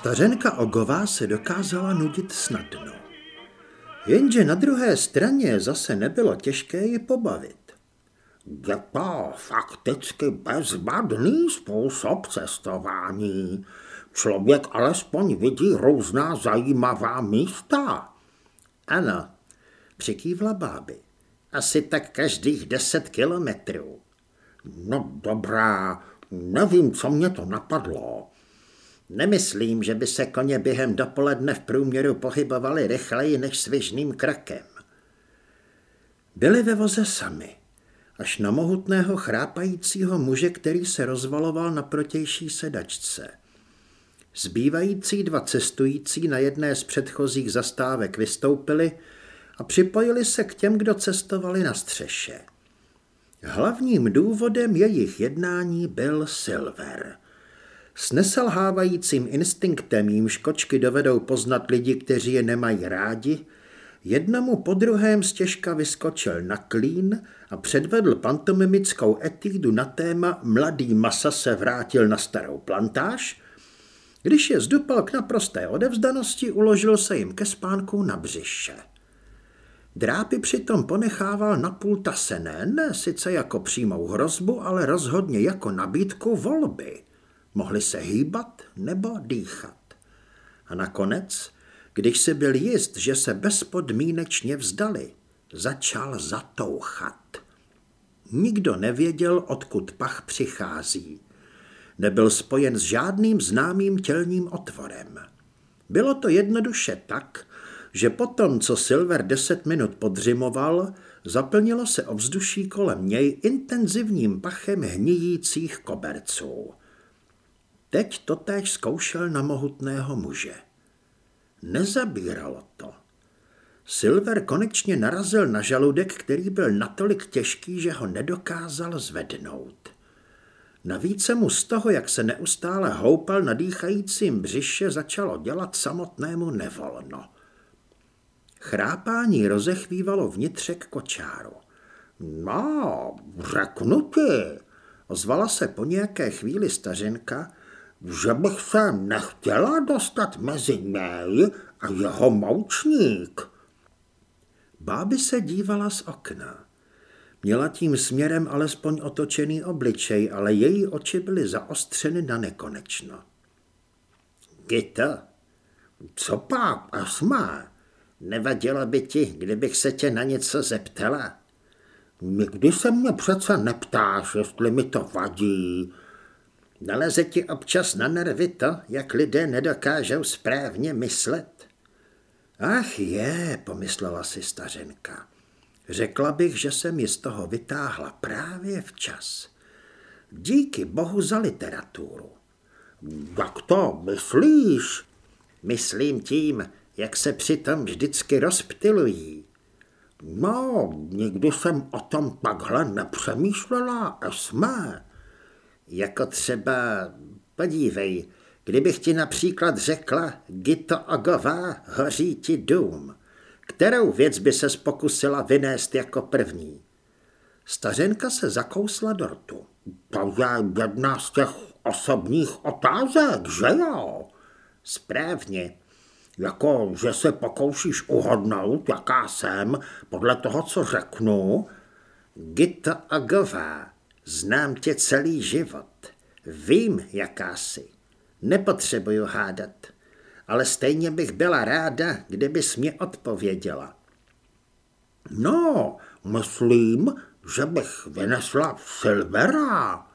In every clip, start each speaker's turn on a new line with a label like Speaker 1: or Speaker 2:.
Speaker 1: Stařenka Ogová se dokázala nudit snadno. Jenže na druhé straně zase nebylo těžké ji pobavit.
Speaker 2: Je to fakticky bezvadný způsob cestování. Člověk alespoň vidí různá zajímavá místa.
Speaker 1: Ano, přikývla báby. Asi tak každých deset kilometrů.
Speaker 2: No dobrá, nevím, co mě to napadlo.
Speaker 1: Nemyslím, že by se koně během dopoledne v průměru pohybovali rychleji než svižným krakem. Byli ve voze sami, až na mohutného chrápajícího muže, který se rozvaloval na protější sedačce. Zbývající dva cestující na jedné z předchozích zastávek vystoupili a připojili se k těm, kdo cestovali na střeše. Hlavním důvodem jejich jednání byl Silver – s neselhávajícím instinktem, jímž kočky dovedou poznat lidi, kteří je nemají rádi, jednomu po druhém stěžka vyskočil na klín a předvedl pantomimickou etídu na téma Mladý masa se vrátil na starou plantáž, když je zdupal k naprosté odevzdanosti, uložil se jim ke spánku na břiše. Drápy přitom ponechával na půl tasené, ne sice jako přímou hrozbu, ale rozhodně jako nabídku volby – Mohli se hýbat nebo dýchat. A nakonec, když si byl jist, že se bezpodmínečně vzdali, začal zatouchat. Nikdo nevěděl, odkud pach přichází. Nebyl spojen s žádným známým tělním otvorem. Bylo to jednoduše tak, že potom, co Silver deset minut podřimoval, zaplnilo se ovzduší kolem něj intenzivním pachem hníjících koberců. Teď totéž zkoušel na mohutného muže. Nezabíralo to. Silver konečně narazil na žaludek, který byl natolik těžký, že ho nedokázal zvednout. Navíc se mu z toho, jak se neustále houpal na dýchajícím břiše, začalo dělat samotnému nevolno. Chrápání rozechvívalo vnitřek kočáru.
Speaker 2: No, řeknu ti,
Speaker 1: ozvala se po nějaké chvíli stařenka,
Speaker 2: že bych se nechtěla dostat mezi něj a jeho moučník.
Speaker 1: Báby se dívala z okna. Měla tím směrem alespoň otočený obličej, ale její oči byly zaostřeny na nekonečno.
Speaker 2: Gita, co pak, Asma? Nevadilo by ti, kdybych se tě na něco zeptala? Nikdy se mě přece neptáš, jestli mi to vadí,
Speaker 1: Naleze ti občas na nervy to, jak lidé nedokážou správně myslet? Ach je, pomyslela si stařenka. Řekla bych, že jsem ji z toho vytáhla právě včas. Díky bohu za literaturu.
Speaker 2: Jak to myslíš?
Speaker 1: Myslím tím, jak se přitom vždycky rozptilují.
Speaker 2: No, nikdy jsem o tom takhle nepřemýšlela, Esme.
Speaker 1: Jako třeba, podívej, kdybych ti například řekla Gito Ogová, hoří ti dům. Kterou věc by se pokusila vynést jako první? Stařenka se zakousla do rtu.
Speaker 2: To je jedna z těch osobních otázek, že jo?
Speaker 1: Správně.
Speaker 2: Jako, že se pokoušíš uhodnout, jaká jsem, podle toho, co řeknu?
Speaker 1: Gito Ogová, Znám tě celý život. Vím, jaká jsi. Nepotřebuju hádat. Ale stejně bych byla ráda, kdybys mě odpověděla.
Speaker 2: No, myslím, že bych vynesla Silvera.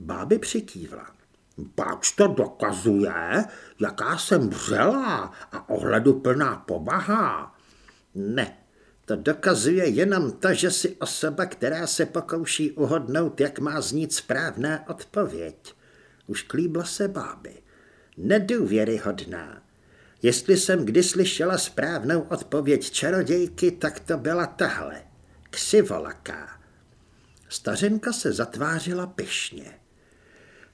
Speaker 1: Báby přikývla.
Speaker 2: Pač to dokazuje, jaká jsem vřelá a ohleduplná povaha.
Speaker 1: Ne, to dokazuje jenom to, že si osoba, která se pokouší uhodnout, jak má znít správná odpověď. Už klíbla se báby. Nedůvěryhodná. Jestli jsem kdy slyšela správnou odpověď čarodějky, tak to byla tahle. Ksivolaká. Stařenka se zatvářila pyšně.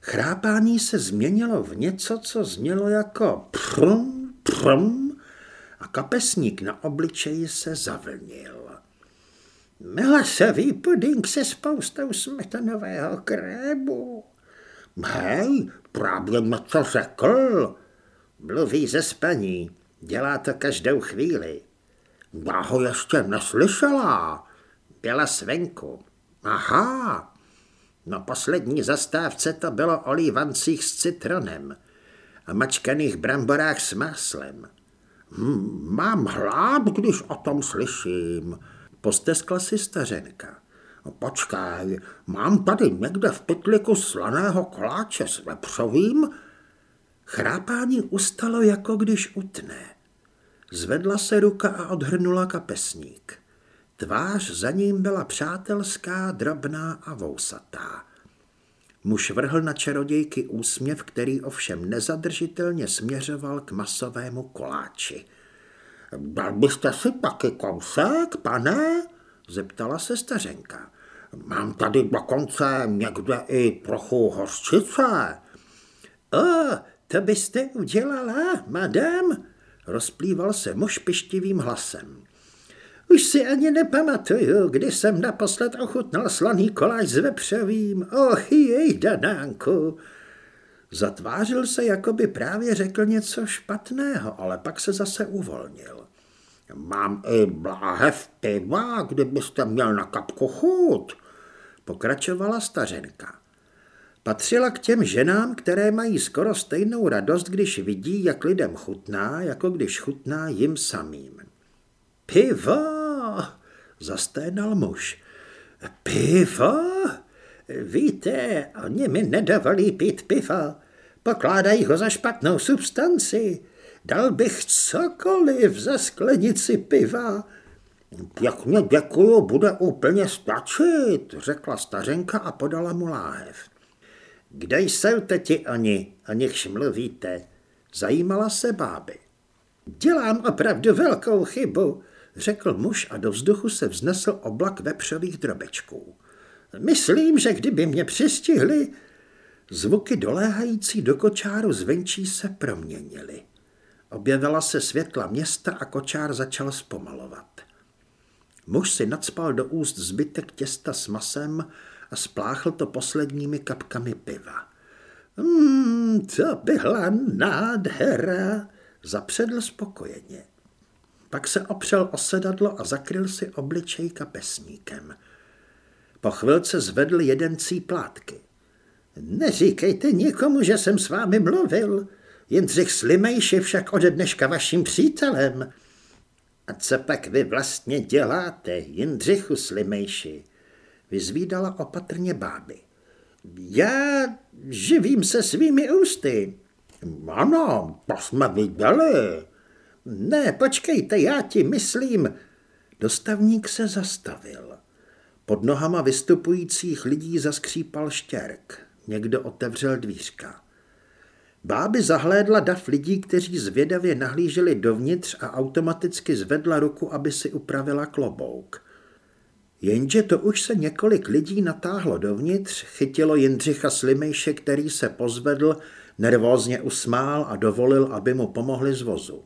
Speaker 1: Chrápání se změnilo v něco, co znělo jako prum, prum, kapesník na obličeji se zavlnil. Melasavý puding se spoustou smetanového krému.
Speaker 2: Hej, právě něco řekl.
Speaker 1: Mluví ze spaní. Dělá to každou chvíli.
Speaker 2: Já ho ještě neslyšela.
Speaker 1: Byla svenku. Aha. Na poslední zastávce to bylo o s citronem a mačkaných bramborách s máslem.
Speaker 2: Hm, mám hlad, když o tom slyším,
Speaker 1: posteskla si stařenka.
Speaker 2: No, počkej, mám tady někde v pytliku slaného koláče s vepřovým?
Speaker 1: Chrápání ustalo, jako když utne. Zvedla se ruka a odhrnula kapesník. Tvář za ním byla přátelská, drobná a vousatá. Muž vrhl na čarodějky úsměv, který ovšem nezadržitelně směřoval k masovému koláči.
Speaker 2: Dal byste si taky kousek, pane?
Speaker 1: zeptala se stařenka.
Speaker 2: Mám tady dokonce někde i trochu hořčice.
Speaker 1: O, to byste udělala, madam? Rozplýval se muž pištivým hlasem. Už si ani nepamatuju, kdy jsem naposled ochutnal slaný koláč s vepřovým. Och, jej, danánku. Zatvářil se, jako by právě řekl něco špatného, ale pak se zase uvolnil.
Speaker 2: Mám i bláhev piva, kdybyste měl na kapku chut,
Speaker 1: pokračovala stařenka. Patřila k těm ženám, které mají skoro stejnou radost, když vidí, jak lidem chutná, jako když chutná jim samým. Pivo! Zasténal muž. Pivo? Víte, oni mi nedovolí pít pivo. Pokládají ho za špatnou substanci. Dal bych cokoliv za sklenici piva.
Speaker 2: Pěkně děkuju, bude úplně stačit, řekla stařenka a podala mu láhev.
Speaker 1: Kde jsou teti oni, o nichž mluvíte? Zajímala se báby. Dělám opravdu velkou chybu řekl muž a do vzduchu se vznesl oblak vepřových drobečků. Myslím, že kdyby mě přistihli, zvuky doléhající do kočáru zvenčí se proměnily. Objevila se světla města a kočár začal zpomalovat. Muž si nadspal do úst zbytek těsta s masem a spláchl to posledními kapkami piva. Mm, to byla nádhera, zapředl spokojeně. Pak se opřel o sedadlo a zakryl si obličej kapesníkem. Po chvilce zvedl jeden cíplátky. Neříkejte nikomu, že jsem s vámi mluvil. Jindřich Slimejš je však ode dneška vaším přítelem. A co pak vy vlastně děláte, Jindřichu Slimejši? Vyzvídala opatrně báby. Já živím se svými ústy.
Speaker 2: Ano, to jsme viděli,
Speaker 1: ne, počkejte, já ti myslím. Dostavník se zastavil. Pod nohama vystupujících lidí zaskřípal štěrk. Někdo otevřel dvířka. Báby zahlédla dav lidí, kteří zvědavě nahlíželi dovnitř a automaticky zvedla ruku, aby si upravila klobouk. Jenže to už se několik lidí natáhlo dovnitř, chytilo Jindřicha Slimejše, který se pozvedl, nervózně usmál a dovolil, aby mu pomohli z vozu.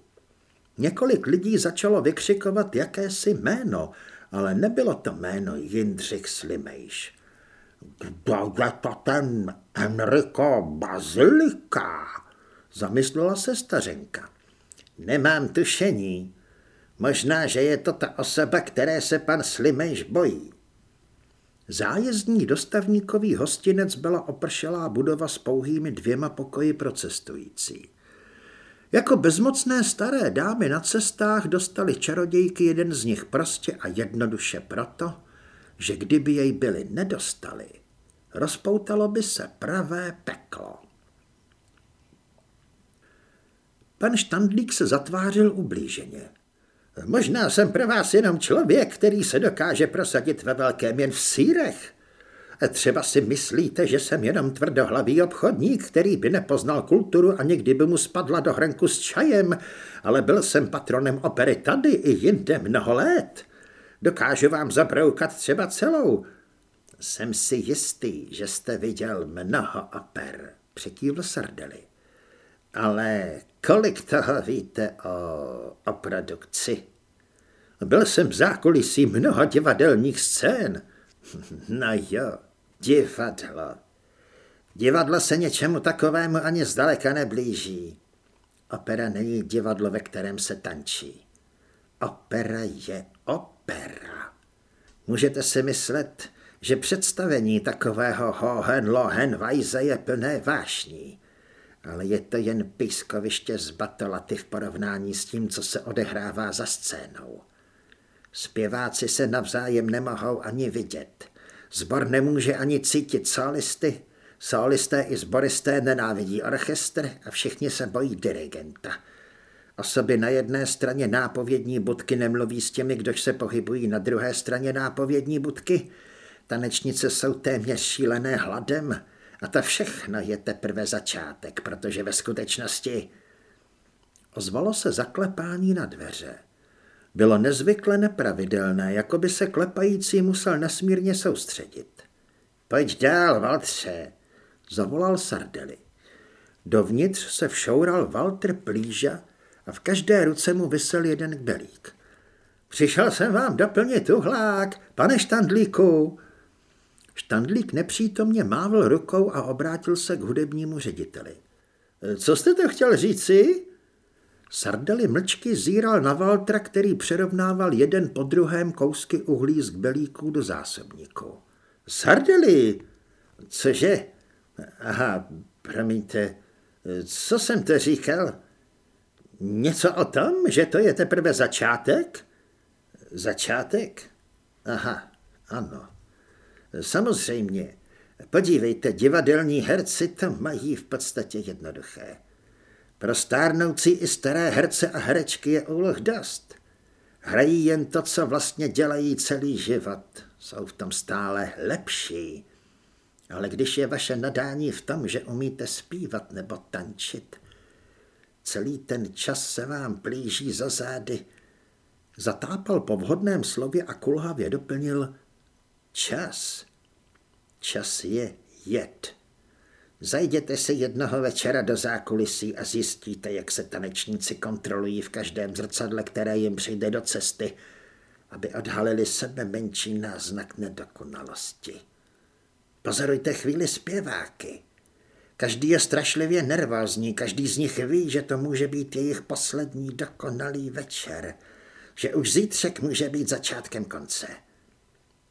Speaker 1: Několik lidí začalo vykřikovat jakési jméno, ale nebylo to jméno Jindřich Slimejš.
Speaker 2: Kdo je to ten Enrico Bazilika?
Speaker 1: Zamyslela se stařenka. Nemám tušení. Možná, že je to ta osoba, které se pan Slimejš bojí. Zájezdní dostavníkový hostinec byla opršelá budova s pouhými dvěma pokoji pro cestující. Jako bezmocné staré dámy na cestách dostali čarodějky jeden z nich prostě a jednoduše proto, že kdyby jej byli nedostali, rozpoutalo by se pravé peklo. Pan Štandlík se zatvářil ublíženě. Možná jsem pro vás jenom člověk, který se dokáže prosadit ve velkém jen v sírech, Třeba si myslíte, že jsem jenom tvrdohlavý obchodník, který by nepoznal kulturu a někdy by mu spadla do hrnku s čajem, ale byl jsem patronem opery tady i jinde mnoho let. Dokážu vám zabroukat třeba celou. Jsem si jistý, že jste viděl mnoho oper, přikývl Sardeli. Ale kolik toho víte o, o produkci? Byl jsem v zákulisí mnoha divadelních scén. No jo, divadlo. Divadlo se něčemu takovému ani zdaleka neblíží. Opera není divadlo, ve kterém se tančí. Opera je opera. Můžete si myslet, že představení takového Hohen Lohen Weise je plné vášní, ale je to jen pískoviště z batolaty v porovnání s tím, co se odehrává za scénou. Zpěváci se navzájem nemohou ani vidět. Zbor nemůže ani cítit solisty, solisté i zboristé nenávidí orchestr a všichni se bojí dirigenta. Osoby na jedné straně nápovědní budky nemluví s těmi, kdož se pohybují na druhé straně nápovědní budky. Tanečnice jsou téměř šílené hladem a to všechno je teprve začátek, protože ve skutečnosti... Ozvalo se zaklepání na dveře. Bylo nezvykle nepravidelné, jako by se klepající musel nesmírně soustředit. Pojď dál, Valtře, zavolal Sardeli. Dovnitř se všoural Walter Plíža a v každé ruce mu vysel jeden kbelík. Přišel jsem vám doplnit uhlák, pane Štandlíku. Štandlík nepřítomně mávl rukou a obrátil se k hudebnímu řediteli. Co jste to chtěl říci? Sardeli mlčky zíral na Valtra, který přerovnával jeden po druhém kousky uhlí z kbelíků do zásobníku. Sardeli! Cože? Aha, promiňte, co jsem to říkal? Něco o tom, že to je teprve začátek? Začátek? Aha, ano. Samozřejmě. Podívejte, divadelní herci to mají v podstatě jednoduché. Pro stárnoucí i staré herce a herečky je úloh dost. Hrají jen to, co vlastně dělají celý život. Jsou v tom stále lepší. Ale když je vaše nadání v tom, že umíte zpívat nebo tančit, celý ten čas se vám plíží za zády. Zatápal po vhodném slově a kulhavě doplnil čas. Čas je jed. Zajděte se jednoho večera do zákulisí a zjistíte, jak se tanečníci kontrolují v každém zrcadle, které jim přijde do cesty, aby odhalili sebe menší náznak nedokonalosti. Pozorujte chvíli zpěváky. Každý je strašlivě nervózní, každý z nich ví, že to může být jejich poslední dokonalý večer, že už zítřek může být začátkem konce.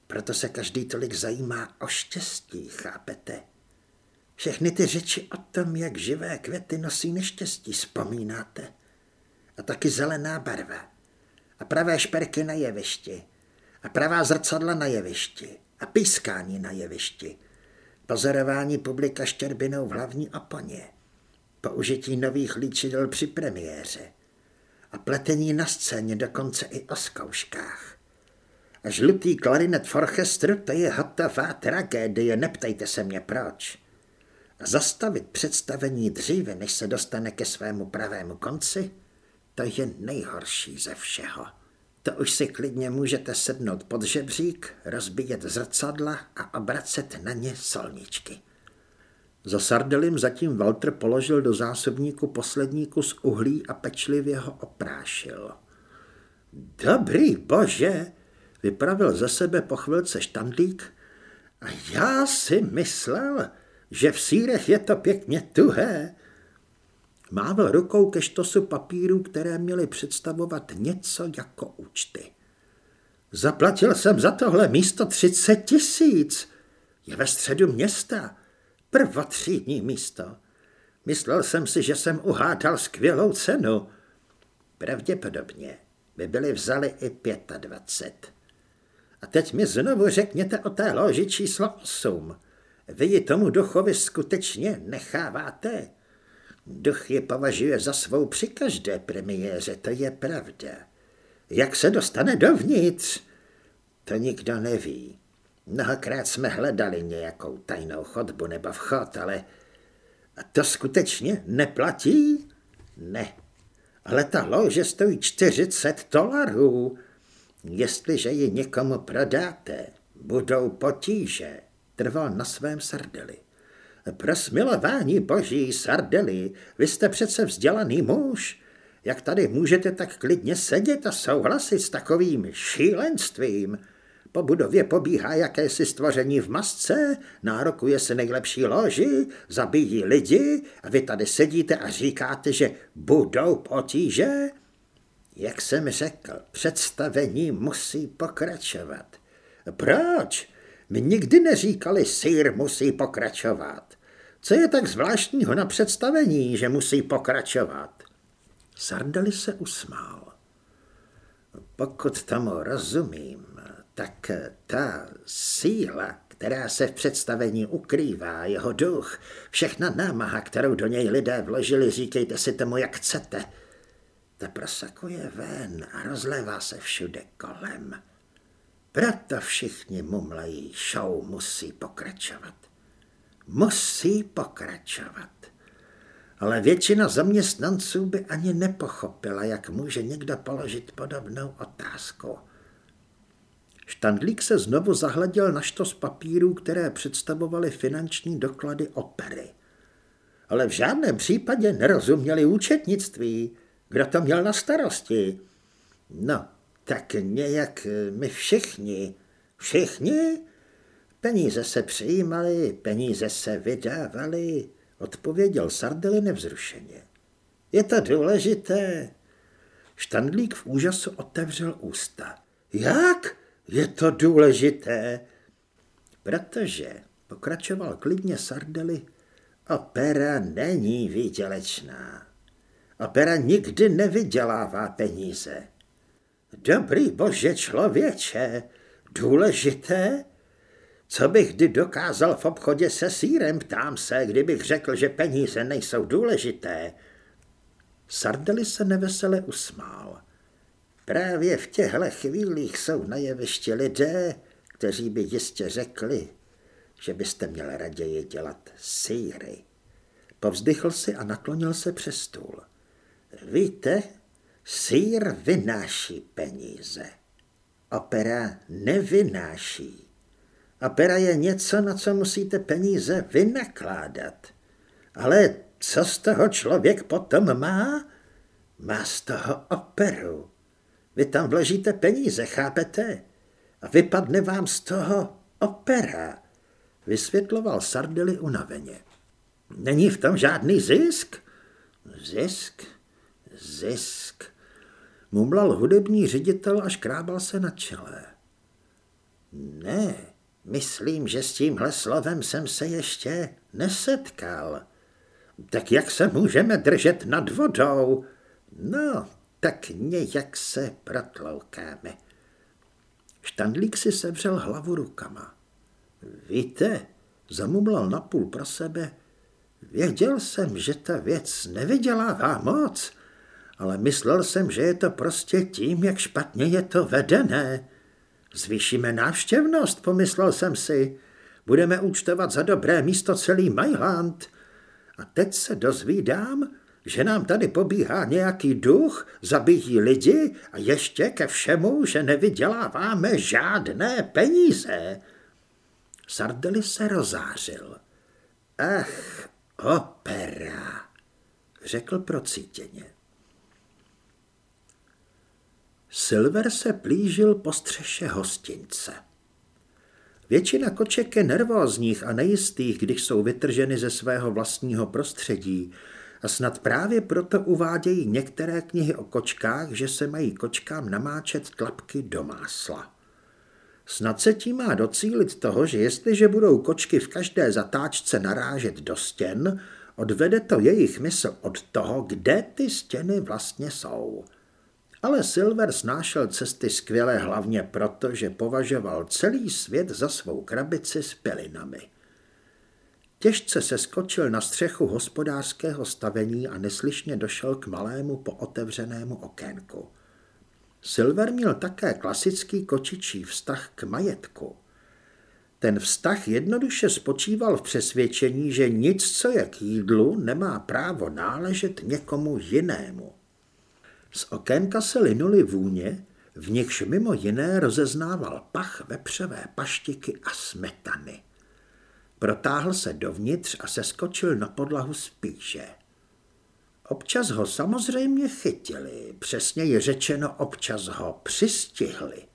Speaker 1: Proto se každý tolik zajímá o štěstí, chápete? Všechny ty řeči o tom, jak živé květy nosí neštěstí, vzpomínáte? A taky zelená barva. A pravé šperky na jevišti. A pravá zrcadla na jevišti. A pískání na jevišti. Pozorování publika štěrbinou v hlavní oponě. Použití nových líčidel při premiéře. A pletení na scéně dokonce i o zkouškách. A žlutý klarinet v orchestru, to je hotová tragédie, neptejte se mě proč. Zastavit představení dříve, než se dostane ke svému pravému konci, to je nejhorší ze všeho. To už si klidně můžete sednout pod žebřík, rozbíjet zrcadla a obracet na ně solničky. Za sardelim zatím Walter položil do zásobníku poslední kus uhlí a pečlivě ho oprášil. Dobrý bože, vypravil ze sebe po chvilce štandlík. A já si myslel, že v sírech je to pěkně tuhé. Mával rukou ke štosu papírů, které měly představovat něco jako účty. Zaplatil jsem za tohle místo 30 tisíc. Je ve středu města. Prvotřídní místo. Myslel jsem si, že jsem uhádal skvělou cenu. Pravděpodobně by byli vzali i 25. A teď mi znovu řekněte o té loži číslo 8. Vy ji tomu duchovi skutečně necháváte? Duch je považuje za svou při každé premiéře, to je pravda. Jak se dostane dovnitř? To nikdo neví. Mnohokrát jsme hledali nějakou tajnou chodbu nebo vchod, ale to skutečně neplatí? Ne. Ale ta lože stojí 40 dolarů. Jestliže ji někomu prodáte, budou potíže. Trval na svém sardeli. Pro smilování boží sardeli, vy jste přece vzdělaný muž. Jak tady můžete tak klidně sedět a souhlasit s takovým šílenstvím? Po budově pobíhá jakési stvoření v masce, nárokuje se nejlepší loži, zabíjí lidi a vy tady sedíte a říkáte, že budou potíže? Jak jsem řekl, představení musí pokračovat. Proč? My nikdy neříkali, sír musí pokračovat. Co je tak zvláštního na představení, že musí pokračovat? Sardeli se usmál. Pokud tomu rozumím, tak ta síla, která se v představení ukrývá, jeho duch, všechna námaha, kterou do něj lidé vložili, říkejte si tomu, jak chcete, ta prosakuje ven a rozlévá se všude kolem. Proto všichni mumlají, show musí pokračovat. Musí pokračovat. Ale většina zaměstnanců by ani nepochopila, jak může někdo položit podobnou otázku. Štandlík se znovu zahleděl na štos papírů, které představovaly finanční doklady opery. Ale v žádném případě nerozuměli účetnictví. Kdo to měl na starosti? No, tak nějak my všichni. Všichni? Peníze se přijímaly, peníze se vydávaly, odpověděl Sardeli nevzrušeně. Je to důležité. Štandlík v úžasu otevřel ústa. Jak? Je to důležité? Protože, pokračoval klidně Sardeli, opera není výdělečná. Opera nikdy nevydělává peníze. Dobrý bože člověče, důležité? Co bych kdy dokázal v obchodě se sírem, ptám se, kdybych řekl, že peníze nejsou důležité. Sardeli se nevesele usmál. Právě v těchto chvílích jsou na jevišti lidé, kteří by jistě řekli, že byste měl raději dělat síry. Povzdychl si a naklonil se přes stůl. Víte, sír vynáší peníze. Opera nevynáší. Opera je něco, na co musíte peníze vynakládat. Ale co z toho člověk potom má? Má z toho operu. Vy tam vložíte peníze, chápete? A vypadne vám z toho opera, vysvětloval Sardely unaveně. Není v tom žádný zisk? Zisk? Zisk. Mumlal hudební ředitel a škrábal se na čele. Ne, myslím, že s tímhle slovem jsem se ještě nesetkal. Tak jak se můžeme držet nad vodou? No, tak nějak se protloukáme. Štandlík si sevřel hlavu rukama. Víte, zamumlal napůl pro sebe, věděl jsem, že ta věc nevydělává moc, ale myslel jsem, že je to prostě tím, jak špatně je to vedené. Zvýšíme návštěvnost, pomyslel jsem si. Budeme účtovat za dobré místo celý Mailand. A teď se dozvídám, že nám tady pobíhá nějaký duch, zabíjí lidi a ještě ke všemu, že nevyděláváme žádné peníze. Sardeli se rozářil. Ach, opera, řekl procítěně. Silver se plížil po střeše hostince. Většina koček je nervózních a nejistých, když jsou vytrženy ze svého vlastního prostředí a snad právě proto uvádějí některé knihy o kočkách, že se mají kočkám namáčet tlapky do másla. Snad se tím má docílit toho, že jestliže budou kočky v každé zatáčce narážet do stěn, odvede to jejich mysl od toho, kde ty stěny vlastně jsou. Ale Silver snášel cesty skvěle hlavně proto, že považoval celý svět za svou krabici s pilinami. Těžce se skočil na střechu hospodářského stavení a neslyšně došel k malému pootevřenému okénku. Silver měl také klasický kočičí vztah k majetku. Ten vztah jednoduše spočíval v přesvědčení, že nic, co je k jídlu, nemá právo náležet někomu jinému. Z okénka se linuly vůně, v nichž mimo jiné rozeznával pach vepřové paštiky a smetany. Protáhl se dovnitř a seskočil na podlahu spíše. Občas ho samozřejmě chytili, přesně je řečeno občas ho přistihli.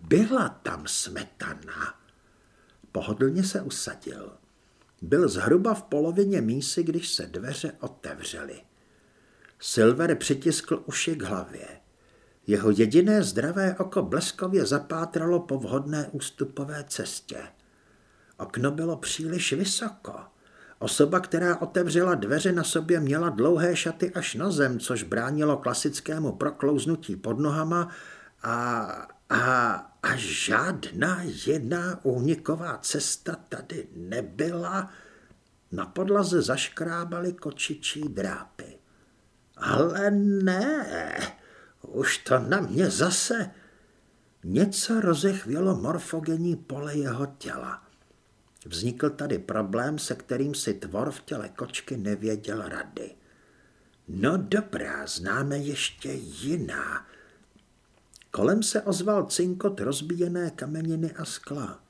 Speaker 1: Byla tam smetana. Pohodlně se usadil. Byl zhruba v polovině mísy, když se dveře otevřely. Silver přitiskl uši k hlavě. Jeho jediné zdravé oko bleskově zapátralo po vhodné ústupové cestě. Okno bylo příliš vysoko. Osoba, která otevřela dveře na sobě, měla dlouhé šaty až na zem, což bránilo klasickému proklouznutí pod nohama a, a, a žádná jiná úniková cesta tady nebyla. Na podlaze zaškrábaly kočičí drápy. Ale ne, už to na mě zase... Něco rozechvělo morfogenní pole jeho těla. Vznikl tady problém, se kterým si tvor v těle kočky nevěděl rady. No dobrá, známe ještě jiná. Kolem se ozval cinkot rozbíjené kameniny a skla.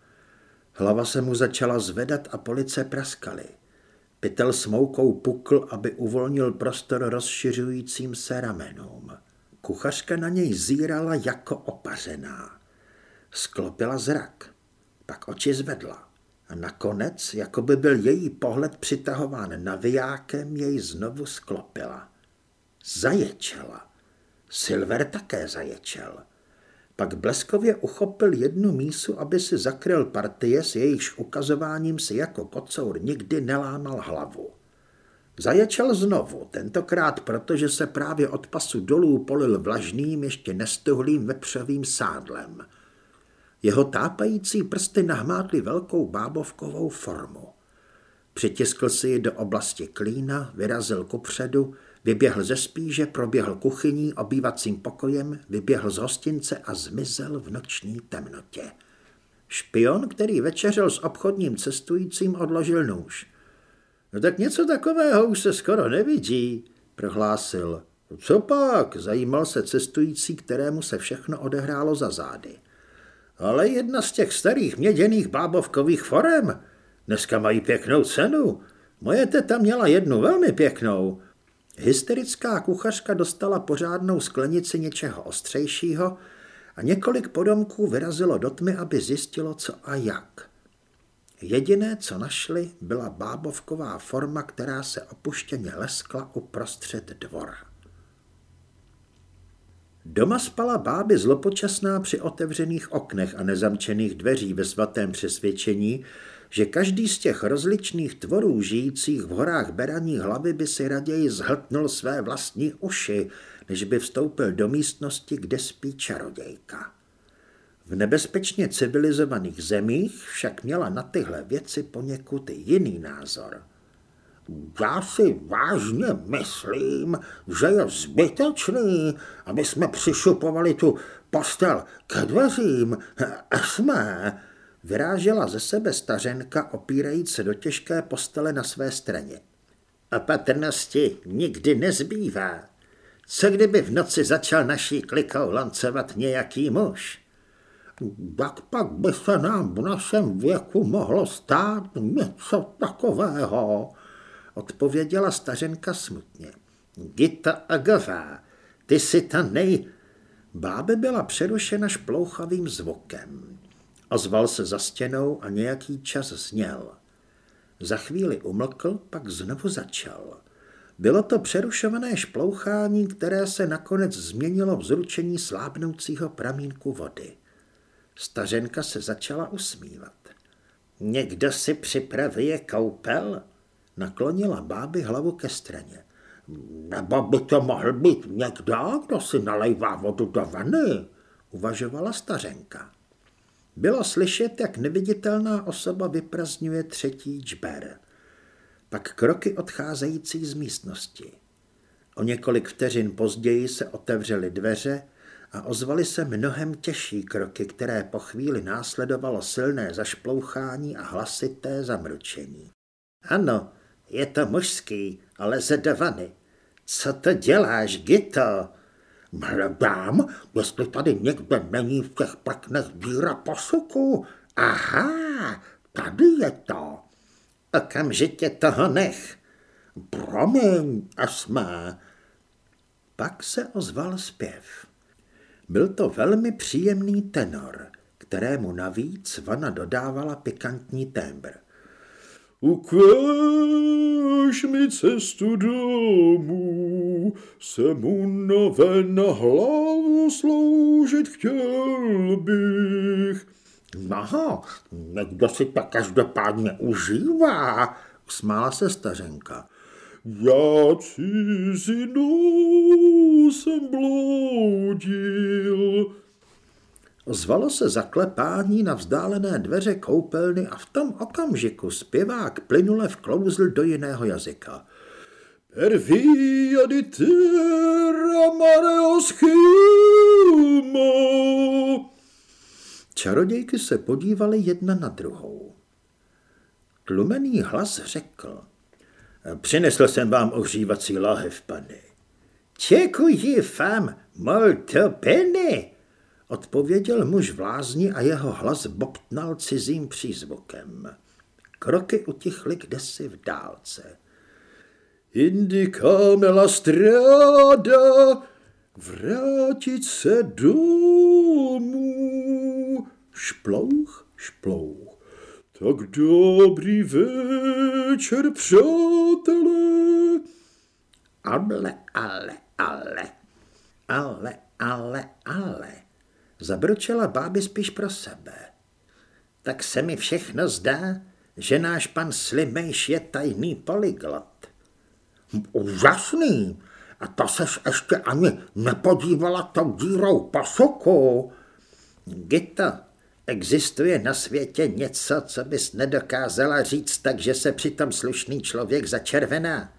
Speaker 1: Hlava se mu začala zvedat a police praskaly. Pytel smoukou pukl, aby uvolnil prostor rozšiřujícím se ramenům. Kuchařka na něj zírala jako opařená. Sklopila zrak, pak oči zvedla a nakonec, jako by byl její pohled přitahován navijákem, jej znovu sklopila. Zaječela. Silver také zaječel. Pak bleskově uchopil jednu mísu, aby si zakryl partie, s jejichž ukazováním si jako kocour nikdy nelámal hlavu. Zaječel znovu, tentokrát proto, že se právě od pasu dolů polil vlažným, ještě nestuhlým vepřovým sádlem. Jeho tápající prsty nahmátly velkou bábovkovou formu. Přitiskl si ji do oblasti klína, vyrazil kupředu, vyběhl ze spíže, proběhl kuchyní, obývacím pokojem, vyběhl z hostince a zmizel v noční temnotě. Špion, který večeřel s obchodním cestujícím, odložil nůž. No tak něco takového už se skoro nevidí, prohlásil. Co pak, zajímal se cestující, kterému se všechno odehrálo za zády. Ale jedna z těch starých měděných bábovkových forem. Dneska mají pěknou cenu. Moje teta měla jednu velmi pěknou. Hysterická kuchařka dostala pořádnou sklenici něčeho ostřejšího a několik podomků vyrazilo do tmy, aby zjistilo, co a jak. Jediné, co našli, byla bábovková forma, která se opuštěně leskla uprostřed dvora. Doma spala báby zlopočasná při otevřených oknech a nezamčených dveří ve svatém přesvědčení, že každý z těch rozličných tvorů žijících v horách beraní hlavy by si raději zhltnul své vlastní uši, než by vstoupil do místnosti, kde spí čarodějka. V nebezpečně civilizovaných zemích však měla na tyhle věci poněkud jiný názor. Já si vážně myslím, že je zbytečný, aby jsme přišupovali tu postel ke dveřím. Jsme, vyrážela ze sebe stařenka, opírajíc se do těžké postele na své straně. A patrnosti nikdy nezbývá. Co kdyby v noci začal naší klikou lancovat nějaký muž? Jak pak by se nám v našem věku mohlo stát něco takového? Odpověděla stařenka smutně. Gita Agová, ty si ta nej... Bábe byla přerušena šplouchavým zvukem. Ozval se za stěnou a nějaký čas zněl. Za chvíli umlkl, pak znovu začal. Bylo to přerušované šplouchání, které se nakonec změnilo v zručení slábnoucího pramínku vody. Stařenka se začala usmívat. Někdo si připravuje koupel? Naklonila báby hlavu ke straně. Nebo by to mohl být někdo, kdo si nalejvá vodu do vany, uvažovala stařenka. Bylo slyšet, jak neviditelná osoba vyprazňuje třetí čber. Pak kroky odcházející z místnosti. O několik vteřin později se otevřely dveře a ozvaly se mnohem těžší kroky, které po chvíli následovalo silné zašplouchání a hlasité zamručení. Ano, je to mužský, ale ze davany. Co to děláš, Gito? Hledám, jestli tady někde není v těch prknech díra posuku. Aha, tady je to. Okamžitě toho nech. Promiň, Asma. Pak se ozval zpěv. Byl to velmi příjemný tenor, kterému navíc Vana dodávala pikantní tembr.
Speaker 3: Ukáž mi cestu domů, se mu nové na hlavu sloužit chtěl bych.
Speaker 2: No, někdo si to každopádně užívá, usmála se stařenka.
Speaker 3: Já cizinou jsem bloudil.
Speaker 1: Zvalo se zaklepání na vzdálené dveře koupelny a v tom okamžiku zpěvák plynule vklouzl do jiného jazyka.
Speaker 3: Per via di terra mare schimo.
Speaker 1: Čarodějky se podívaly jedna na druhou. Tlumený hlas řekl. Přinesl jsem vám ohřívací láhev, pane.
Speaker 2: Děkuji vám, molto peny,
Speaker 1: odpověděl muž v lázni a jeho hlas bobtnal cizím přízvukem. Kroky utichly kdesi v dálce.
Speaker 3: Indicame la strada, vrátit se domů. Šplouch, šplouch. Tak dobrý večer, přátelé.
Speaker 2: Ale, ale, ale,
Speaker 1: ale, ale, ale. Zabročela báby spíš pro sebe.
Speaker 2: Tak se mi všechno zdá, že náš pan Slimejš je tajný polyglot. Úžasný. A to seš ještě ani nepodívala tou dírou po suku.
Speaker 1: Gito, existuje na světě něco, co bys nedokázala říct, takže se přitom slušný člověk začervená?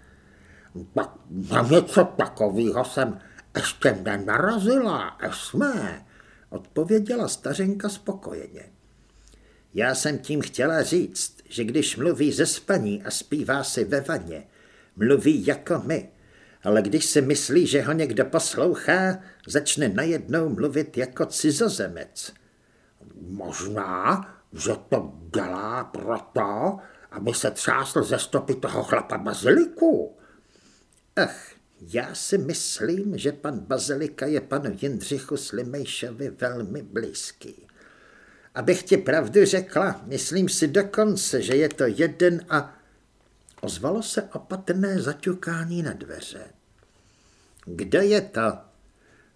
Speaker 2: Na něco takového jsem ještě nenarazila, jsme,
Speaker 1: odpověděla stařenka spokojeně. Já jsem tím chtěla říct, že když mluví ze spaní a zpívá si ve vaně, mluví jako my, ale když si myslí, že ho někdo poslouchá, začne najednou mluvit jako cizozemec.
Speaker 2: Možná, že to dělá proto, aby se třásl ze stopy toho chlapa baziliku.
Speaker 1: Ach, já si myslím, že pan Bazilika je panu Jindřichu Slimejšovi velmi blízký. Abych ti pravdu řekla, myslím si dokonce, že je to jeden a... Ozvalo se opatrné zaťukání na dveře. Kdo je to?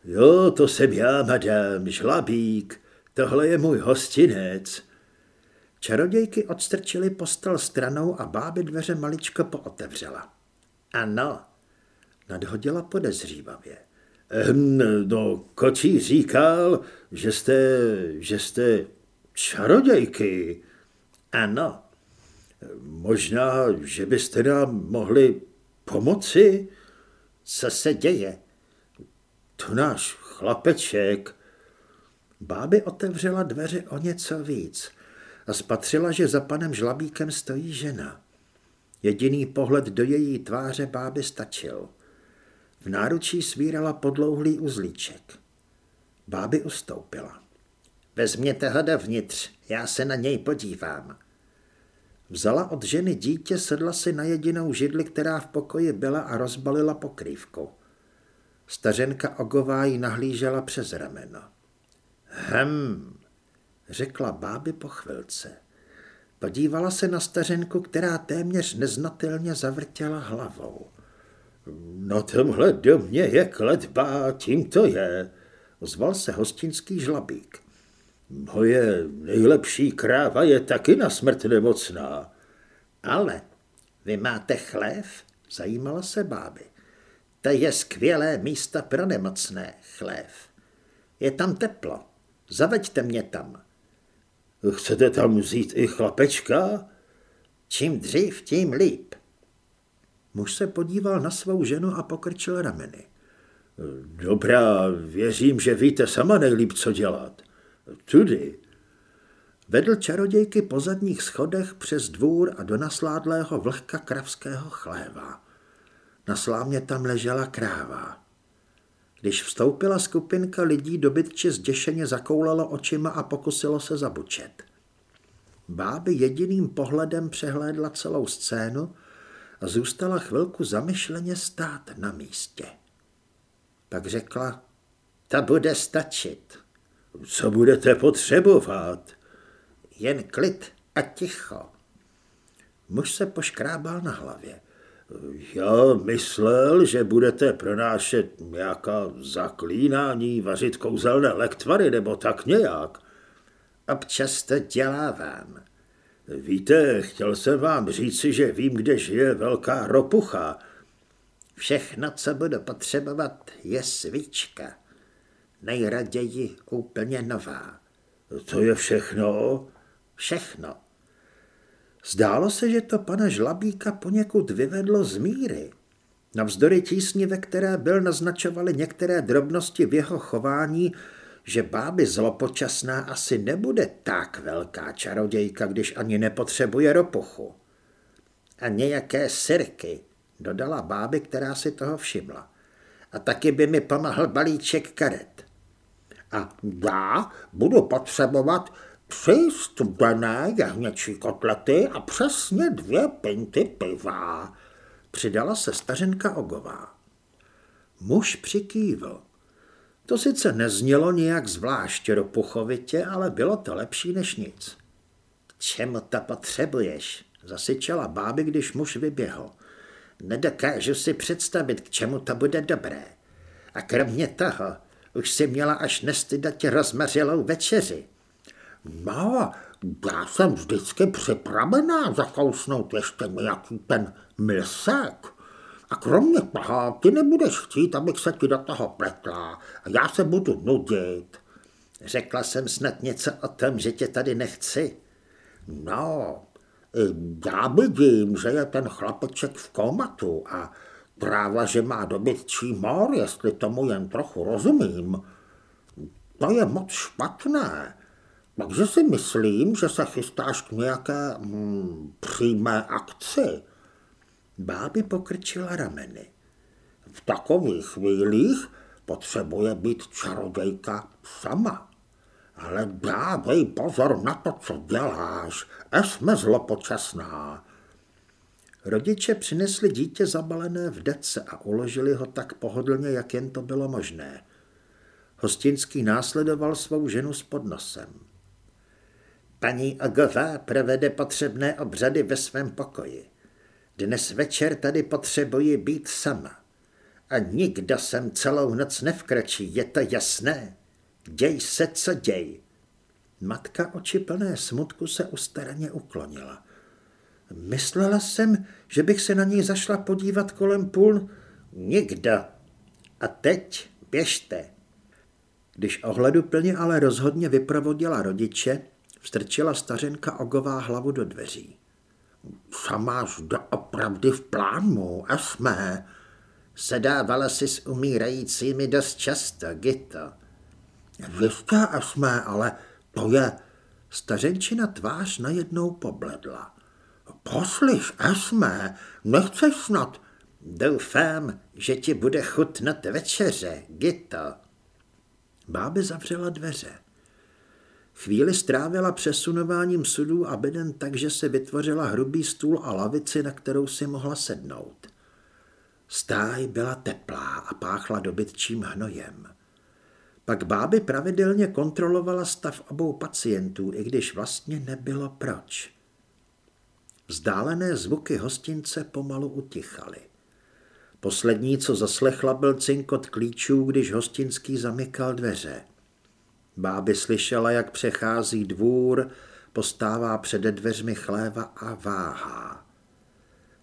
Speaker 3: Jo, to jsem já, madám, žlabík. Tohle je můj hostinec.
Speaker 1: Čarodějky odstrčily postel stranou a báby dveře maličko pootevřela.
Speaker 2: Ano,
Speaker 1: nadhodila podezřívavě.
Speaker 3: Ehm, no, kočí říkal, že jste, že jste čarodějky.
Speaker 2: Ano.
Speaker 3: Možná, že byste nám mohli pomoci?
Speaker 2: Co se děje?
Speaker 3: To náš chlapeček.
Speaker 1: Báby otevřela dveře o něco víc a spatřila, že za panem Žlabíkem stojí žena. Jediný pohled do její tváře báby stačil. V náručí svírala podlouhlý uzlíček. Báby ustoupila.
Speaker 2: Vezměte ho dovnitř, já se na něj podívám.
Speaker 1: Vzala od ženy dítě, sedla si na jedinou židli, která v pokoji byla a rozbalila pokrývku. Stařenka Ogová ji nahlížela přes rameno. Hm, řekla báby po chvilce. Podívala se na stařenku, která téměř neznatelně zavrtěla hlavou.
Speaker 3: Na tomhle domě je kletba, tím to je,
Speaker 1: ozval se hostinský žlabík.
Speaker 3: Moje nejlepší kráva je taky na smrt nemocná.
Speaker 2: Ale vy máte chlév? Zajímala se báby. To je skvělé místo pro nemocné, chlév. Je tam teplo. Zaveďte mě tam.
Speaker 3: Chcete tam vzít i chlapečka?
Speaker 2: Čím dřív, tím líp.
Speaker 1: Muž se podíval na svou ženu a pokrčil rameny.
Speaker 3: Dobrá, věřím, že víte sama nejlíp, co dělat. Tudy.
Speaker 1: Vedl čarodějky po zadních schodech přes dvůr a do nasládlého vlhka kravského chléva. Na slámě tam ležela kráva. Když vstoupila skupinka lidí, dobytče zděšeně zakoulalo očima a pokusilo se zabučet. Báby jediným pohledem přehlédla celou scénu a zůstala chvilku zamyšleně stát na místě. Pak řekla,
Speaker 4: To bude stačit.
Speaker 3: Co budete potřebovat?
Speaker 4: Jen klid a ticho. Muž se poškrábal na hlavě.
Speaker 3: Já myslel, že budete pronášet nějaká zaklínání, vařit kouzelné lektvary nebo tak nějak.
Speaker 4: Občas to dělávám.
Speaker 3: Víte, chtěl jsem vám říci, že vím, kde žije velká ropucha.
Speaker 4: Všechno, co budu potřebovat, je svíčka. Nejraději úplně nová.
Speaker 3: To je všechno?
Speaker 4: Všechno.
Speaker 1: Zdálo se, že to pana Žlabíka poněkud vyvedlo z míry. Navzdory tísni, ve které byl, naznačovaly některé drobnosti v jeho chování, že báby zlopočasná asi nebude tak velká čarodějka, když ani nepotřebuje ropuchu.
Speaker 4: A nějaké sirky, dodala báby, která si toho všimla. A taky by mi pomohl balíček karet.
Speaker 1: A já budu potřebovat tři studené jahněčí kotlety a přesně dvě pinty piva.
Speaker 4: Přidala se stařenka Ogová.
Speaker 1: Muž přikývl. To sice neznělo nějak zvlášť ropuchovitě, ale bylo to lepší než nic.
Speaker 4: K čemu to potřebuješ? Zasyčela báby, když muž vyběhl. Nedokážu si představit, k čemu to bude dobré. A kromě toho, už si měla až nestydat rozmařilou večeři.
Speaker 1: No, já jsem vždycky připravená zakousnout ještě nějaký ten mlsek. A kromě toho, ty nebudeš chtít, abych se ti do toho pletla a já se budu nudit.
Speaker 4: Řekla jsem snad něco o tom, že tě tady nechci.
Speaker 1: No, já vidím, že je ten chlapeček v komatu a práva, že má dobytčí mor, jestli tomu jen trochu rozumím. To je moc špatné. Takže si myslím, že se chystáš k nějaké hmm, přímé akci.
Speaker 4: Báby pokrčila rameny.
Speaker 1: V takových chvílích potřebuje být čarodějka sama. Ale dávej pozor na to, co děláš. Jsme zlopočasná.
Speaker 4: Rodiče přinesli dítě zabalené v dece a uložili ho tak pohodlně, jak jen to bylo možné. Hostinský následoval svou ženu s podnosem. Paní Agová provede potřebné obřady ve svém pokoji. Dnes večer tady potřebuji být sama. A nikdo sem celou noc nevkročí, je to jasné. Děj se, co děj. Matka oči plné smutku se ustaraně uklonila. Myslela jsem, že bych se na ní zašla podívat kolem půl. Nikdo. A teď běžte. Když ohledu plně ale rozhodně vyprovodila rodiče, vstrčila stařenka Ogová hlavu do dveří.
Speaker 1: Sama zde opravdu v plánu, jsme.
Speaker 4: Sedávala si s umírajícími dost často, Gito.
Speaker 1: Jistě, jsme, ale to je...
Speaker 4: Stařenčina tvář najednou pobledla.
Speaker 1: Poslyš, Esme, nechceš snad...
Speaker 4: Doufám, že ti bude chutnat večeře, Gito.
Speaker 1: Báby zavřela dveře. Chvíli strávila přesunováním sudů a beden tak, že se vytvořila hrubý stůl a lavici, na kterou si mohla sednout. Stáj byla teplá a páchla dobytčím hnojem. Pak báby pravidelně kontrolovala stav obou pacientů, i když vlastně nebylo proč. Vzdálené zvuky hostince pomalu utichaly. Poslední, co zaslechla, byl cinkot klíčů, když hostinský zamykal dveře. Báby slyšela, jak přechází dvůr, postává před dveřmi chléva a váhá.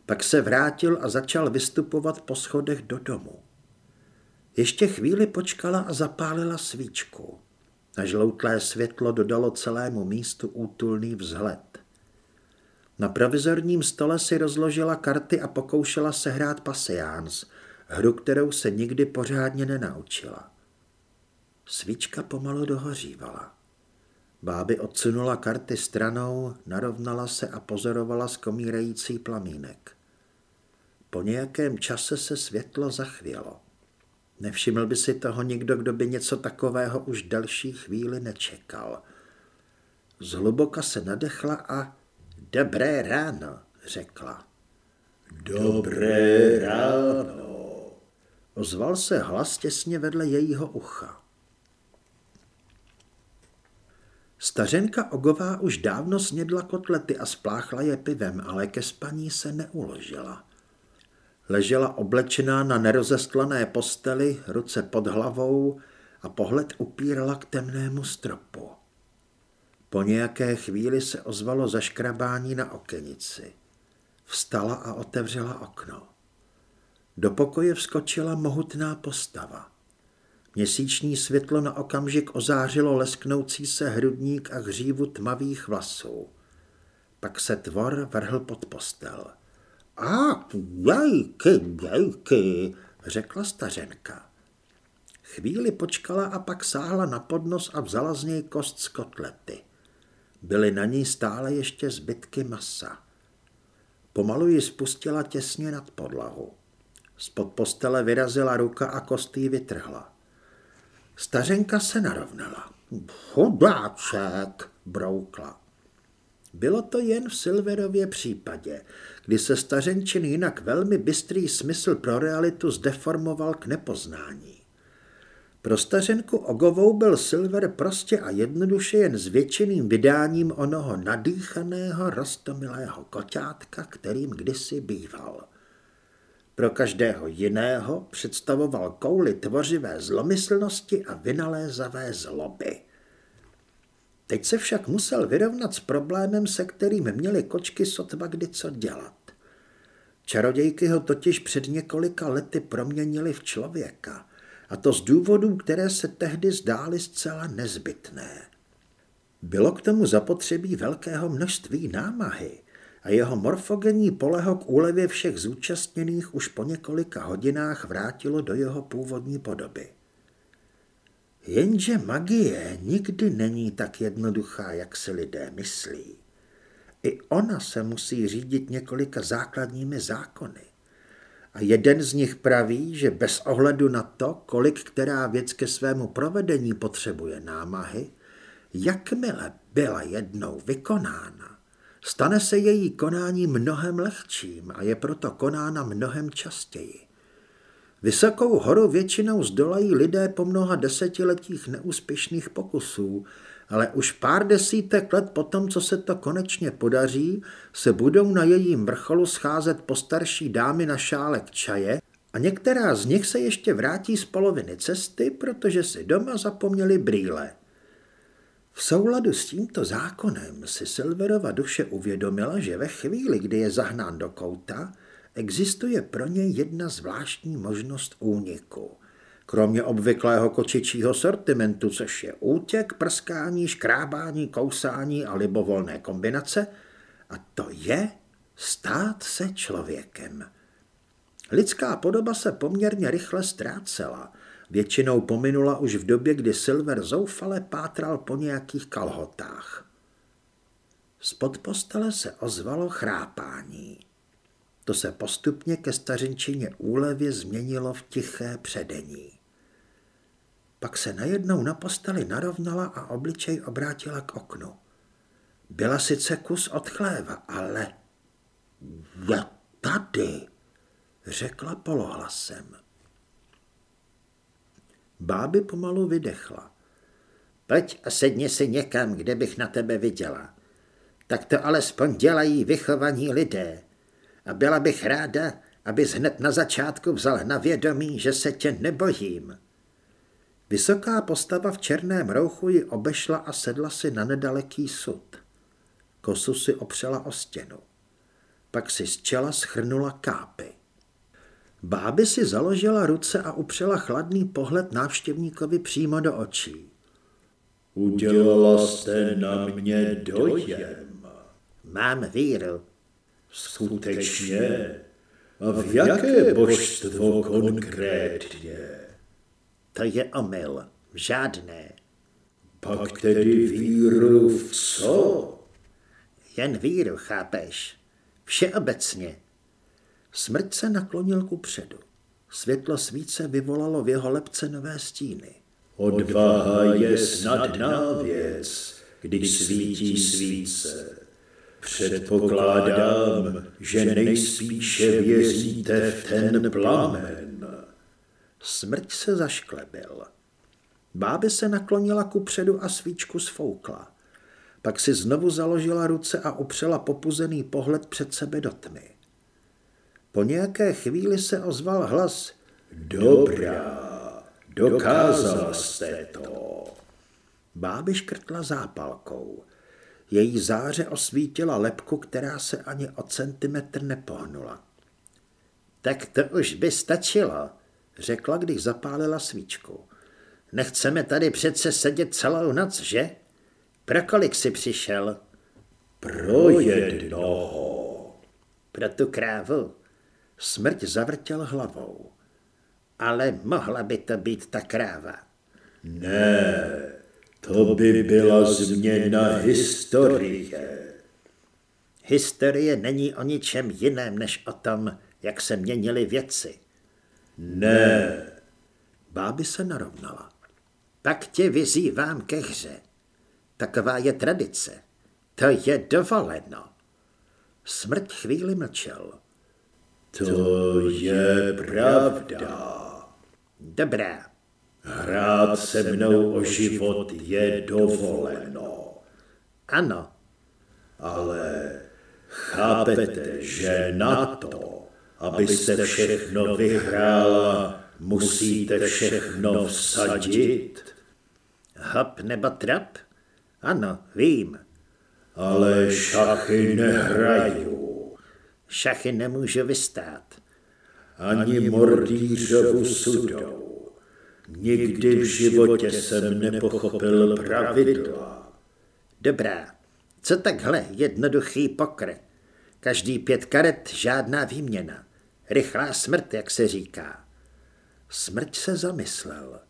Speaker 1: Pak se vrátil a začal vystupovat po schodech do domu. Ještě chvíli počkala a zapálila svíčku. Na žloutlé světlo dodalo celému místu útulný vzhled. Na provizorním stole si rozložila karty a pokoušela se hrát pasiáns, hru, kterou se nikdy pořádně nenaučila. Svíčka pomalu dohořívala. Báby odsunula karty stranou, narovnala se a pozorovala skomírající plamínek. Po nějakém čase se světlo zachvělo. Nevšiml by si toho nikdo, kdo by něco takového už další chvíli nečekal. Zhluboka se nadechla a Dobré ráno, řekla.
Speaker 3: Dobré ráno,
Speaker 1: ozval se hlas těsně vedle jejího ucha. Stařenka Ogová už dávno snědla kotlety a spláchla je pivem, ale ke spaní se neuložila. Ležela oblečená na nerozestlané posteli, ruce pod hlavou a pohled upírala k temnému stropu. Po nějaké chvíli se ozvalo zaškrabání na okenici. Vstala a otevřela okno. Do pokoje vskočila mohutná postava. Měsíční světlo na okamžik ozářilo lesknoucí se hrudník a hřívu tmavých vlasů. Pak se tvor vrhl pod postel.
Speaker 2: A, jajky, jajky, řekla stařenka.
Speaker 1: Chvíli počkala a pak sáhla na podnos a vzala z něj kost z kotlety. Byly na ní stále ještě zbytky masa. Pomalu ji spustila těsně nad podlahu. Spod postele vyrazila ruka a kostý vytrhla. Stařenka se narovnala.
Speaker 2: Chudáček,
Speaker 1: broukla. Bylo to jen v Silverově případě, kdy se stařenčin jinak velmi bystrý smysl pro realitu zdeformoval k nepoznání. Pro stařenku Ogovou byl Silver prostě a jednoduše jen zvětšeným vydáním onoho nadýchaného, rostomilého koťátka, kterým kdysi býval. Pro každého jiného představoval kouli tvořivé zlomyslnosti a vynalézavé zloby. Teď se však musel vyrovnat s problémem, se kterým měli kočky sotva kdy co dělat. Čarodějky ho totiž před několika lety proměnili v člověka, a to z důvodů, které se tehdy zdály zcela nezbytné. Bylo k tomu zapotřebí velkého množství námahy, a jeho morfogenní poleho k úlevě všech zúčastněných už po několika hodinách vrátilo do jeho původní podoby. Jenže magie nikdy není tak jednoduchá, jak si lidé myslí. I ona se musí řídit několika základními zákony. A jeden z nich praví, že bez ohledu na to, kolik která věc ke svému provedení potřebuje námahy, jakmile byla jednou vykonána, Stane se její konání mnohem lehčím a je proto konána mnohem častěji. Vysokou horu většinou zdolají lidé po mnoha desetiletích neúspěšných pokusů, ale už pár desítek let po tom, co se to konečně podaří, se budou na jejím vrcholu scházet postarší dámy na šálek čaje a některá z nich se ještě vrátí z poloviny cesty, protože si doma zapomněli brýle. V souladu s tímto zákonem si Silverova duše uvědomila, že ve chvíli, kdy je zahnán do kouta, existuje pro něj jedna zvláštní možnost úniku. Kromě obvyklého kočičího sortimentu, což je útěk, prskání, škrábání, kousání a libovolné kombinace, a to je stát se člověkem. Lidská podoba se poměrně rychle ztrácela – Většinou pominula už v době, kdy Silver zoufale pátral po nějakých kalhotách. Spod postele se ozvalo chrápání. To se postupně ke stařinčině úlevě změnilo v tiché předení. Pak se najednou na posteli narovnala a obličej obrátila k oknu. Byla sice kus od chléva, ale... Je tady, řekla polohlasem. Báby pomalu vydechla.
Speaker 2: Pojď a sedni si někam, kde bych na tebe viděla. Tak to alespoň dělají vychovaní lidé. A byla bych ráda, abys hned na začátku vzal na vědomí, že se tě nebojím.
Speaker 1: Vysoká postava v černém rouchu ji obešla a sedla si na nedaleký sud. Kosu si opřela o stěnu. Pak si z čela schrnula kápy. Báby si založila ruce a upřela chladný pohled návštěvníkovi přímo do očí.
Speaker 3: Udělala jste na mě dojem.
Speaker 2: Mám víru.
Speaker 3: Skutečně? A v jaké božstvo konkrétně?
Speaker 2: To je omyl. Žádné.
Speaker 3: Pak tedy víru v co?
Speaker 2: Jen víru, chápeš? Všeobecně.
Speaker 1: Smrť se naklonil ku předu. Světlo svíce vyvolalo v jeho lepce nové stíny.
Speaker 3: Odvaha je snadná věc, když svítí svíce. Předpokládám, že nejspíše věříte v ten plamen.
Speaker 1: Smrť se zašklebil. Báby se naklonila ku předu a svíčku sfoukla. Pak si znovu založila ruce a opřela popuzený pohled před sebe do tmy. Po nějaké chvíli se ozval hlas
Speaker 3: Dobrá, dokázala jste to.
Speaker 1: Báby škrtla zápalkou. Její záře osvítila lepku, která se ani o centimetr nepohnula. Tak to už by stačilo, řekla, když zapálila svíčku. Nechceme tady přece sedět celou noc, že? Pro kolik jsi přišel?
Speaker 3: Pro jednoho.
Speaker 1: Pro tu krávu. Smrť zavrtěl hlavou. Ale mohla by to být ta kráva.
Speaker 3: Ne, to by byla změna historie.
Speaker 1: Historie není o ničem jiném, než o tom, jak se měnily věci.
Speaker 3: Ne.
Speaker 1: Báby se narovnala. Pak tě vyzývám ke hře. Taková je tradice. To je dovoleno. Smrt chvíli mlčel.
Speaker 3: To je pravda.
Speaker 1: Dobrá.
Speaker 3: Hrát se mnou o život je dovoleno.
Speaker 1: Ano.
Speaker 3: Ale chápete, že na to, abyste všechno vyhrála, musíte všechno vsadit?
Speaker 1: Hop nebo trap? Ano, vím.
Speaker 3: Ale šachy nehraju.
Speaker 1: Šachy nemůžu vystát.
Speaker 3: Ani mordýřovu sudou. Nikdy v životě jsem nepochopil pravidla.
Speaker 1: Dobrá, co takhle jednoduchý pokr? Každý pět karet, žádná výměna. Rychlá smrt, jak se říká. Smrť se zamyslel.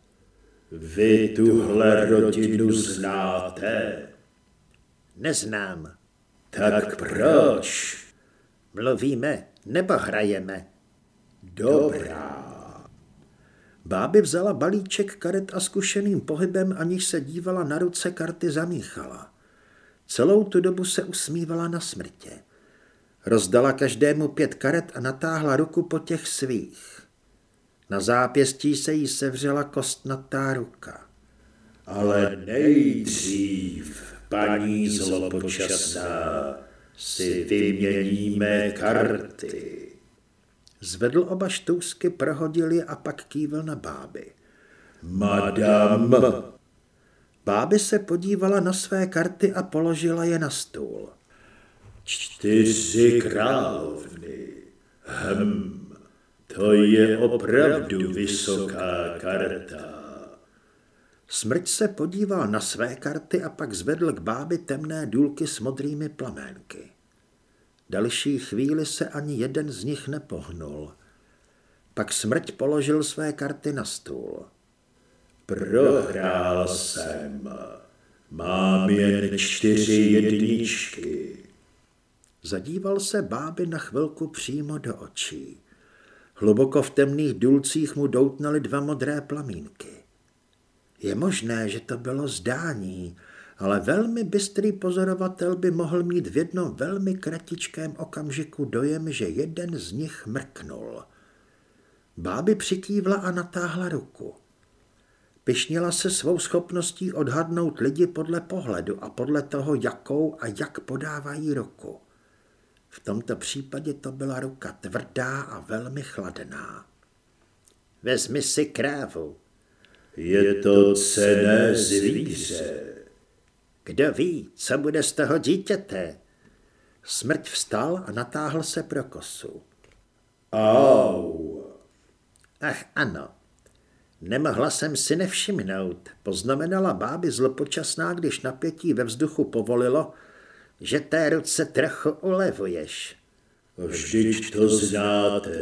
Speaker 3: Vy tuhle rodinu znáte?
Speaker 1: Neznám.
Speaker 3: Tak proč?
Speaker 1: Mluvíme nebo hrajeme?
Speaker 3: Dobrá.
Speaker 1: Báby vzala balíček karet a zkušeným pohybem, aniž se dívala na ruce karty, zamíchala. Celou tu dobu se usmívala na smrtě. Rozdala každému pět karet a natáhla ruku po těch svých. Na zápěstí se jí sevřela kostnatá ruka.
Speaker 3: Ale nejdřív, paní zlopočasná, si vyměníme karty.
Speaker 1: Zvedl oba štousky, prohodil je a pak kývil na báby.
Speaker 3: Madam.
Speaker 1: Báby se podívala na své karty a položila je na stůl.
Speaker 3: Čtyři královny. Hm, to je opravdu vysoká karta.
Speaker 1: Smrť se podíval na své karty a pak zvedl k báby temné důlky s modrými plamenky. Další chvíli se ani jeden z nich nepohnul. Pak smrť položil své karty na stůl.
Speaker 3: Prohrál jsem. Mám jen čtyři jedničky.
Speaker 1: Zadíval se báby na chvilku přímo do očí. Hluboko v temných důlcích mu doutnaly dva modré plamínky. Je možné, že to bylo zdání, ale velmi bystrý pozorovatel by mohl mít v jednom velmi kratičkém okamžiku dojem, že jeden z nich mrknul. Báby přikývla a natáhla ruku. Pišnila se svou schopností odhadnout lidi podle pohledu a podle toho, jakou a jak podávají ruku. V tomto případě to byla ruka tvrdá a velmi chladná. Vezmi si krávu.
Speaker 3: Je to cené zvíře.
Speaker 1: Kdo ví, co bude z toho dítěte? Smrť vstal a natáhl se pro kosu.
Speaker 3: Au.
Speaker 1: Ach ano, nemohla jsem si nevšimnout, poznamenala báby zlopočasná, když napětí ve vzduchu povolilo, že té ruce trochu ulevuješ.
Speaker 3: Vždyť to znáte,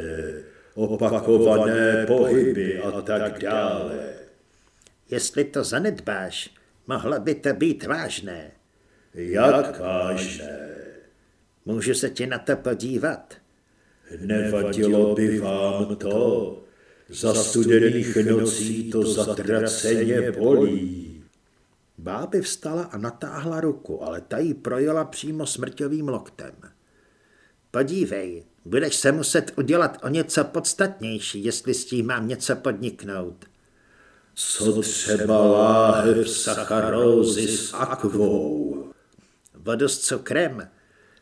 Speaker 3: opakované pohyby a tak dále.
Speaker 1: Jestli to zanedbáš, mohlo by to být vážné.
Speaker 3: Jak vážné?
Speaker 1: Můžu se ti na to podívat?
Speaker 3: Nevadilo by vám to? Za studených nocí to zatraceně bolí.
Speaker 1: Báby vstala a natáhla ruku, ale ta jí projela přímo smrťovým loktem. Podívej, budeš se muset udělat o něco podstatnější, jestli s tím mám něco podniknout.
Speaker 3: Co třeba láhev sacharózy s akvou?
Speaker 1: Vodu s cukrem.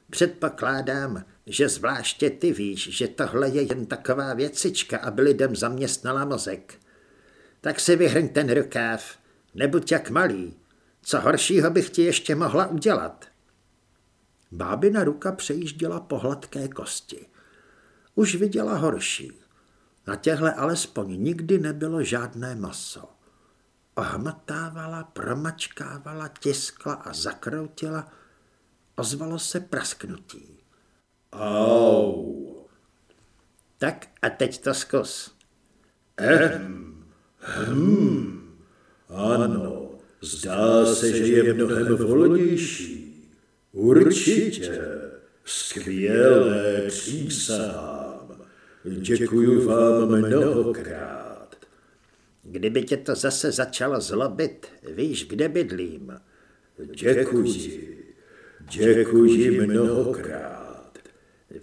Speaker 1: Předpokládám, že zvláště ty víš, že tohle je jen taková věcička, aby lidem zaměstnala mozek. Tak si vyhrň ten rukáv, nebuď jak malý. Co horšího bych ti ještě mohla udělat? Bábina ruka přejížděla po hladké kosti. Už viděla horší. Na těhle alespoň nikdy nebylo žádné maso. Ohmatávala, promačkávala, tiskla a zakroutila. Ozvalo se prasknutí.
Speaker 3: Au.
Speaker 1: Tak a teď to zkus.
Speaker 3: Ehm. Hm. Ano, zdá se, že je mnohem volnější. Určitě. Skvělé přísahám. Děkuji vám mnohokrát.
Speaker 1: Kdyby tě to zase začalo zlobit, víš, kde bydlím.
Speaker 3: Děkuji. Děkuji mnohokrát.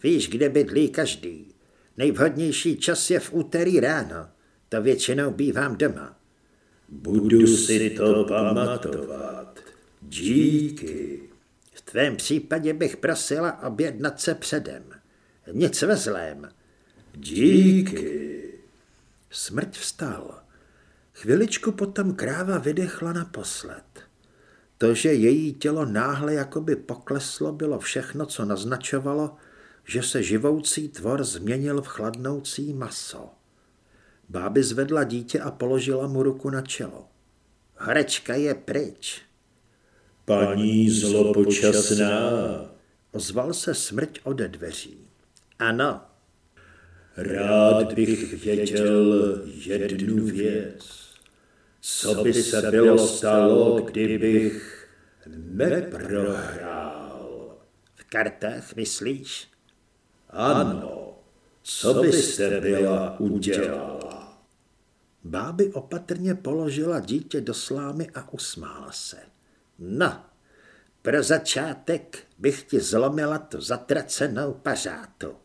Speaker 1: Víš, kde bydlí každý. Nejvhodnější čas je v úterý ráno. To většinou bývám doma.
Speaker 3: Budu si to pamatovat. Díky.
Speaker 1: V tvém případě bych prosila objednat se předem. Nic ve zlém.
Speaker 3: Díky.
Speaker 1: Smrť vstal. Chviličku potom kráva vydechla naposled. To, že její tělo náhle jakoby pokleslo, bylo všechno, co naznačovalo, že se živoucí tvor změnil v chladnoucí maso. Báby zvedla dítě a položila mu ruku na čelo. Horečka je pryč.
Speaker 3: Paní zlopočasná.
Speaker 1: Ozval se smrť ode dveří. Ano.
Speaker 3: Rád bych věděl jednu věc. Co by se bylo stalo, kdybych neprohrál?
Speaker 1: V kartách myslíš?
Speaker 3: Ano. Co byste byla udělala?
Speaker 1: Báby opatrně položila dítě do slámy a usmála se. No, pro začátek bych ti zlomila tu zatracenou pařátu.